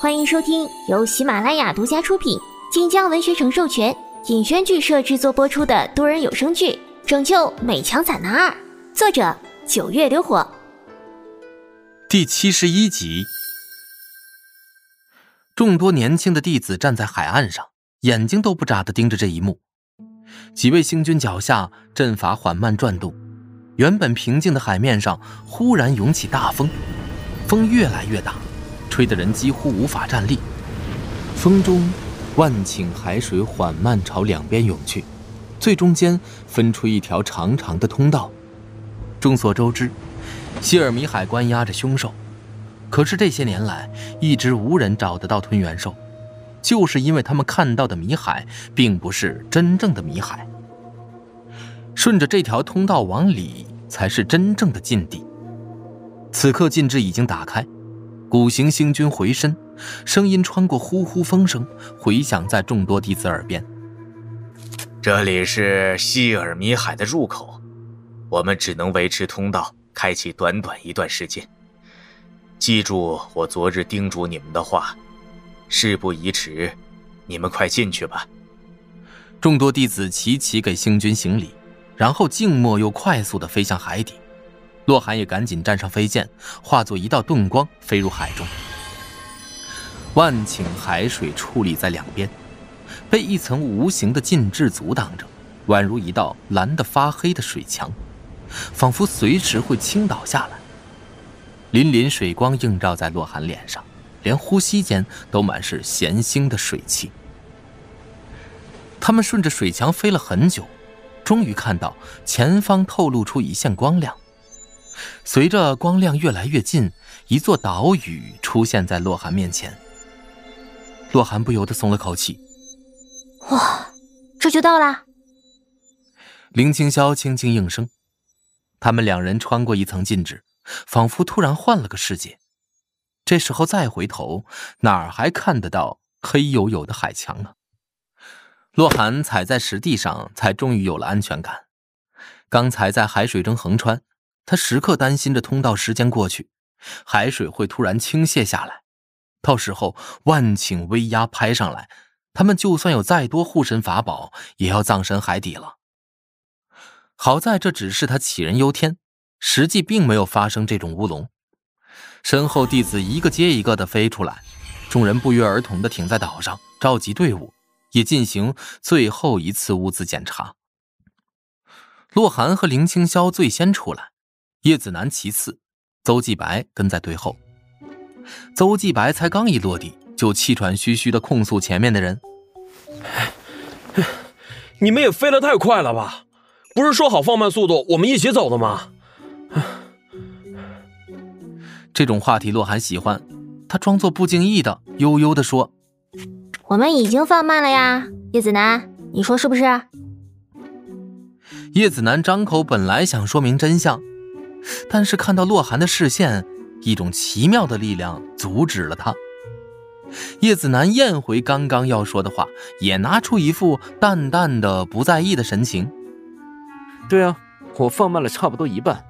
欢迎收听由喜马拉雅独家出品、晋江文学城授权、尹轩剧社制作播出的多人有声剧《拯救美强惨男二》，作者九月流火。第七十一集，众多年轻的弟子站在海岸上，眼睛都不眨的盯着这一幕。几位星君脚下阵法缓慢转动，原本平静的海面上忽然涌起大风，风越来越大。吹得人几乎无法站立，风中万顷海水缓慢朝两边涌去，最中间分出一条长长的通道。众所周知，希尔米海关押着凶兽，可是这些年来一直无人找得到吞元兽，就是因为他们看到的米海并不是真正的米海。顺着这条通道往里，才是真正的禁地。此刻禁制已经打开。古行星君回身，声音穿过呼呼风声，回响在众多弟子耳边。这里是希尔米海的入口，我们只能维持通道开启短短一段时间。记住我昨日叮嘱你们的话，事不宜迟，你们快进去吧。众多弟子齐齐给星君行礼，然后静默又快速的飞向海底。洛寒也赶紧站上飞剑，化作一道盾光飞入海中。万顷海水矗立在两边，被一层无形的禁制阻挡着，宛如一道蓝得发黑的水墙，仿佛随时会倾倒下来。粼粼水光映照在洛寒脸上，连呼吸间都满是咸腥的水汽。他们顺着水墙飞了很久，终于看到前方透露出一线光亮。随着光亮越来越近，一座岛屿出现在洛寒面前。洛寒不由得松了口气：“哇，这就到了。”林清霄轻轻应声。他们两人穿过一层禁制，仿佛突然换了个世界。这时候再回头，哪儿还看得到黑黝黝的海墙啊？洛寒踩在石地上，才终于有了安全感。刚才在海水中横穿。他时刻担心着通道时间过去，海水会突然倾泻下来，到时候万顷威压拍上来，他们就算有再多护身法宝，也要葬身海底了。好在这只是他杞人忧天，实际并没有发生这种乌龙。身后弟子一个接一个的飞出来，众人不约而同的停在岛上，召集队伍，也进行最后一次物资检查。洛寒和林清霄最先出来。叶子楠其次，邹继白跟在队后。邹继白才刚一落地，就气喘吁吁的控诉前面的人：“你们也飞得太快了吧？不是说好放慢速度，我们一起走的吗？”这种话题，洛寒喜欢。他装作不经意的，悠悠的说：“我们已经放慢了呀，叶子楠，你说是不是？”叶子楠张口本来想说明真相。但是看到洛寒的视线，一种奇妙的力量阻止了他。叶子楠咽回刚刚要说的话，也拿出一副淡淡的不在意的神情。对啊，我放慢了差不多一半。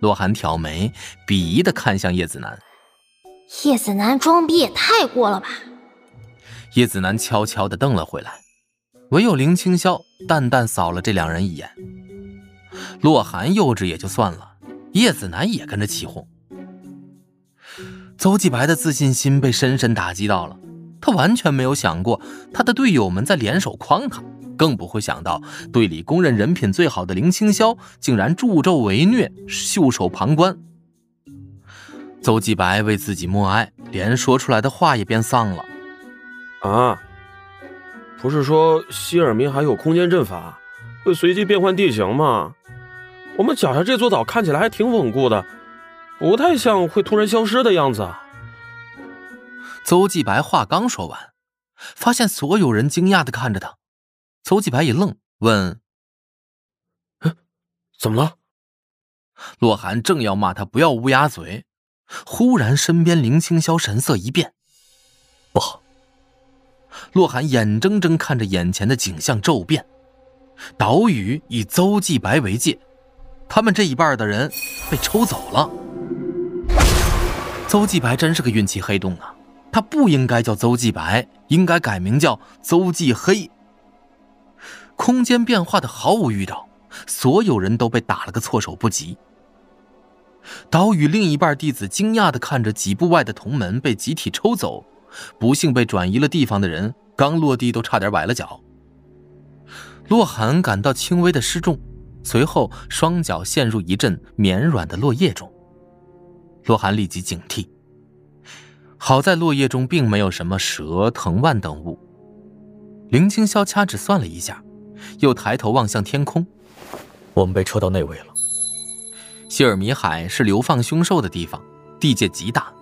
洛寒挑眉，鄙夷的看向叶子楠。叶子楠装逼也太过了吧！叶子楠悄悄的瞪了回来，唯有林清霄淡淡扫了这两人一眼。洛寒幼稚也就算了，叶子楠也跟着起哄。邹继白的自信心被深深打击到了，他完全没有想过他的队友们在联手诓他，更不会想到队里公认人品最好的林清霄竟然助纣为虐，袖手旁观。邹继白为自己默哀，连说出来的话也变丧了。啊，不是说希尔明还有空间阵法，会随机变换地形吗？我们脚下这座岛看起来还挺稳固的，不太像会突然消失的样子。邹继白话刚说完，发现所有人惊讶的看着他，邹继白一愣，问：“怎么了？”洛寒正要骂他不要乌鸦嘴，忽然身边林清霄神色一变，不好！洛寒眼睁睁看着眼前的景象骤变，岛屿以邹继白为界。他们这一半的人被抽走了。邹继白真是个运气黑洞啊！他不应该叫邹继白，应该改名叫邹继黑。空间变化的毫无预兆，所有人都被打了个措手不及。岛屿另一半弟子惊讶地看着几步外的同门被集体抽走，不幸被转移了地方的人刚落地都差点崴了脚。洛寒感到轻微的失重，随后双脚陷入一阵绵软的落叶中。洛寒立即警惕。好在落叶中并没有什么蛇、藤蔓等物。林清霄掐指算了一下，又抬头望向天空。我们被撤到内围了。希尔米海是流放凶兽的地方，地界极大，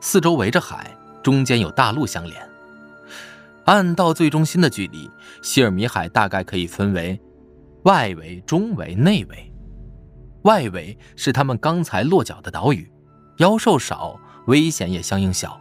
四周围着海，中间有大陆相连。按到最中心的距离，希尔米海大概可以分为外围、中围、内围。外围是他们刚才落脚的岛屿，妖兽少。危险也相应小，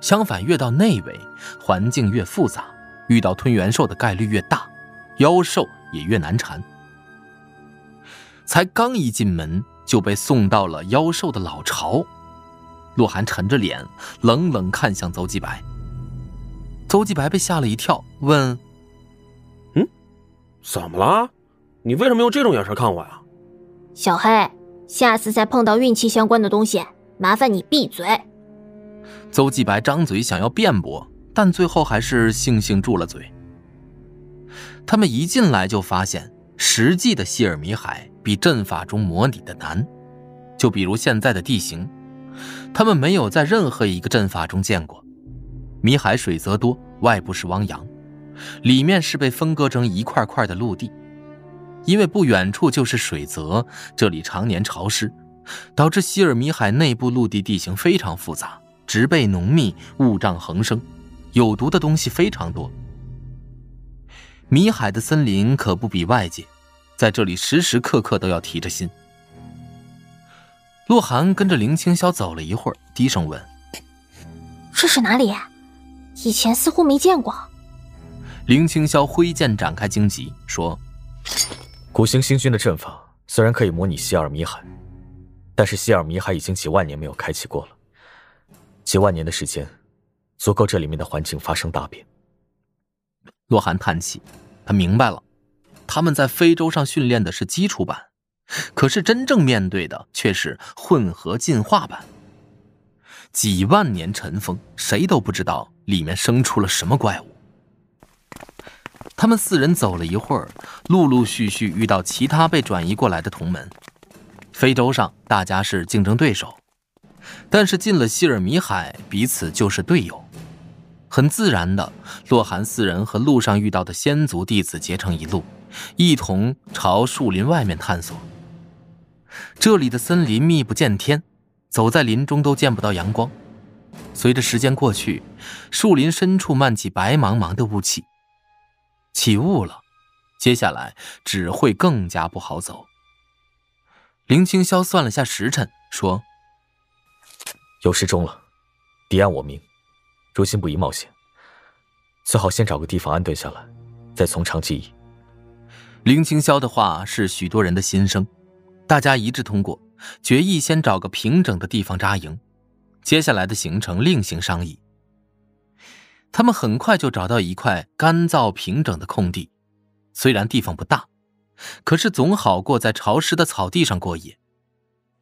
相反，越到内围，环境越复杂，遇到吞元兽的概率越大，妖兽也越难缠。才刚一进门，就被送到了妖兽的老巢。洛寒沉着脸，冷冷看向邹继白。邹继白被吓了一跳，问：“嗯，怎么了？你为什么用这种眼神看我呀？”小黑，下次再碰到运气相关的东西。麻烦你闭嘴！邹继白张嘴想要辩驳，但最后还是悻悻住了嘴。他们一进来就发现，实际的希尔米海比阵法中模拟的难。就比如现在的地形，他们没有在任何一个阵法中见过。米海水泽多，外部是汪洋，里面是被分割成一块块的陆地。因为不远处就是水泽，这里常年潮湿。导致希尔米海内部陆地地形非常复杂，植被浓密，雾障横生，有毒的东西非常多。米海的森林可不比外界，在这里时时刻刻都要提着心。洛寒跟着林清霄走了一会儿，低声问：“这是哪里？以前似乎没见过。”林清霄挥剑展开荆棘，说：“古星星君的阵法虽然可以模拟希尔米海。”但是希尔米海已经几万年没有开启过了，几万年的时间，足够这里面的环境发生大变。洛寒叹气，他明白了，他们在非洲上训练的是基础版，可是真正面对的却是混合进化版。几万年尘封，谁都不知道里面生出了什么怪物。他们四人走了一会儿，陆陆续续遇到其他被转移过来的同门。非洲上大家是竞争对手，但是进了希尔米海，彼此就是队友。很自然的，洛寒四人和路上遇到的仙族弟子结成一路，一同朝树林外面探索。这里的森林密不见天，走在林中都见不到阳光。随着时间过去，树林深处漫起白茫茫的雾气。起雾了，接下来只会更加不好走。林青霄算了下时辰，说：“有时钟了，敌暗我明，如今不宜冒险，最好先找个地方安顿下来，再从长计议。”林青霄的话是许多人的心声，大家一致通过，决议先找个平整的地方扎营，接下来的行程另行商议。他们很快就找到一块干燥平整的空地，虽然地方不大。可是总好过在潮湿的草地上过夜。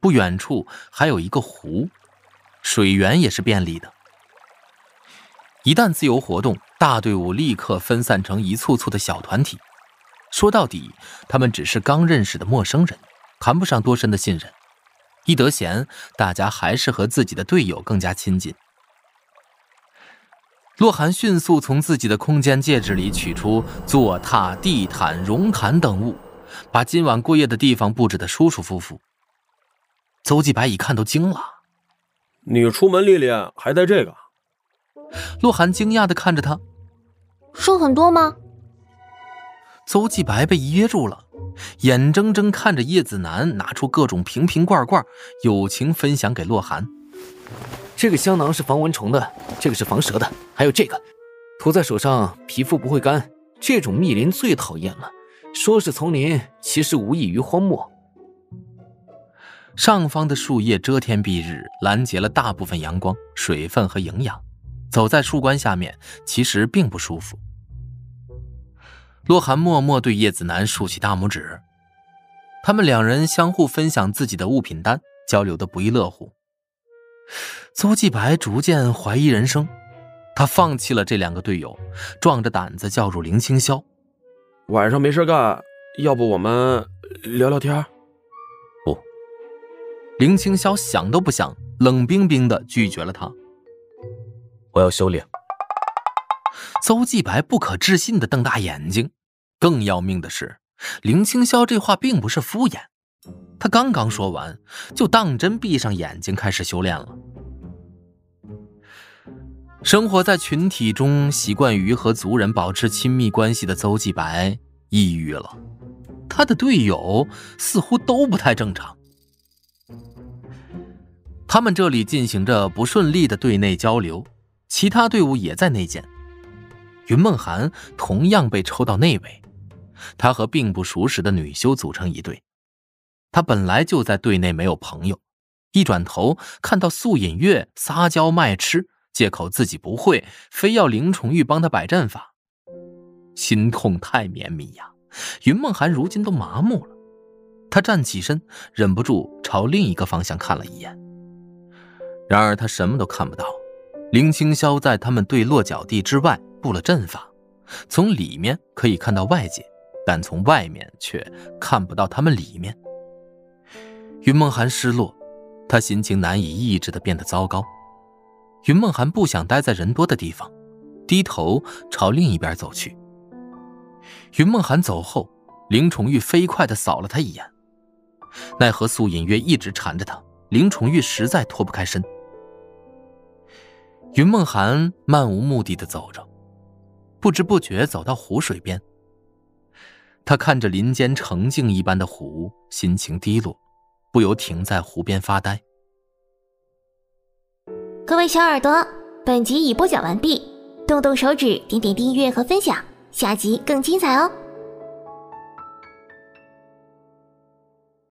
不远处还有一个湖，水源也是便利的。一旦自由活动，大队伍立刻分散成一簇簇的小团体。说到底，他们只是刚认识的陌生人，谈不上多深的信任。一得闲，大家还是和自己的队友更加亲近。洛寒迅速从自己的空间戒指里取出坐榻、地毯、绒毯等物，把今晚过夜的地方布置得舒舒服服。邹继白一看都惊了：“你出门历练还带这个？”洛寒惊讶地看着他：“收很多吗？”邹继白被噎住了，眼睁睁看着叶子楠拿出各种瓶瓶罐罐，友情分享给洛寒。这个香囊是防蚊虫的，这个是防蛇的，还有这个，涂在手上皮肤不会干。这种密林最讨厌了，说是丛林，其实无异于荒漠。上方的树叶遮天蔽日，拦截了大部分阳光、水分和营养，走在树冠下面，其实并不舒服。洛寒默默对叶子楠竖起大拇指，他们两人相互分享自己的物品单，交流的不亦乐乎。邹继白逐渐怀疑人生，他放弃了这两个队友，壮着胆子叫住林清霄：“晚上没事干，要不我们聊聊天？”不，林清霄想都不想，冷冰冰的拒绝了他。我要修炼。邹继白不可置信的瞪大眼睛。更要命的是，林清霄这话并不是敷衍，他刚刚说完，就当真闭上眼睛开始修炼了。生活在群体中，习惯于和族人保持亲密关系的邹继白抑郁了，他的队友似乎都不太正常。他们这里进行着不顺利的队内交流，其他队伍也在内建。云梦涵同样被抽到内围。他和并不熟识的女修组成一队，他本来就在队内没有朋友，一转头看到素隐月撒娇卖吃，借口自己不会，非要林崇玉帮他摆阵法，心痛太绵密呀！云梦涵如今都麻木了，他站起身，忍不住朝另一个方向看了一眼，然而他什么都看不到。林清霄在他们队落脚地之外布了阵法，从里面可以看到外界。但从外面却看不到他们里面。云梦涵失落，他心情难以抑制的变得糟糕。云梦涵不想待在人多的地方，低头朝另一边走去。云梦涵走后，林崇玉飞快的扫了他一眼，奈何素隐约一直缠着他，林崇玉实在脱不开身。云梦涵漫无目的的走着，不知不觉走到湖水边。他看着林间澄净一般的湖，心情低落，不由停在湖边发呆。各位小耳朵，本集已播讲完毕，动动手指，点点订阅和分享，下集更精彩哦！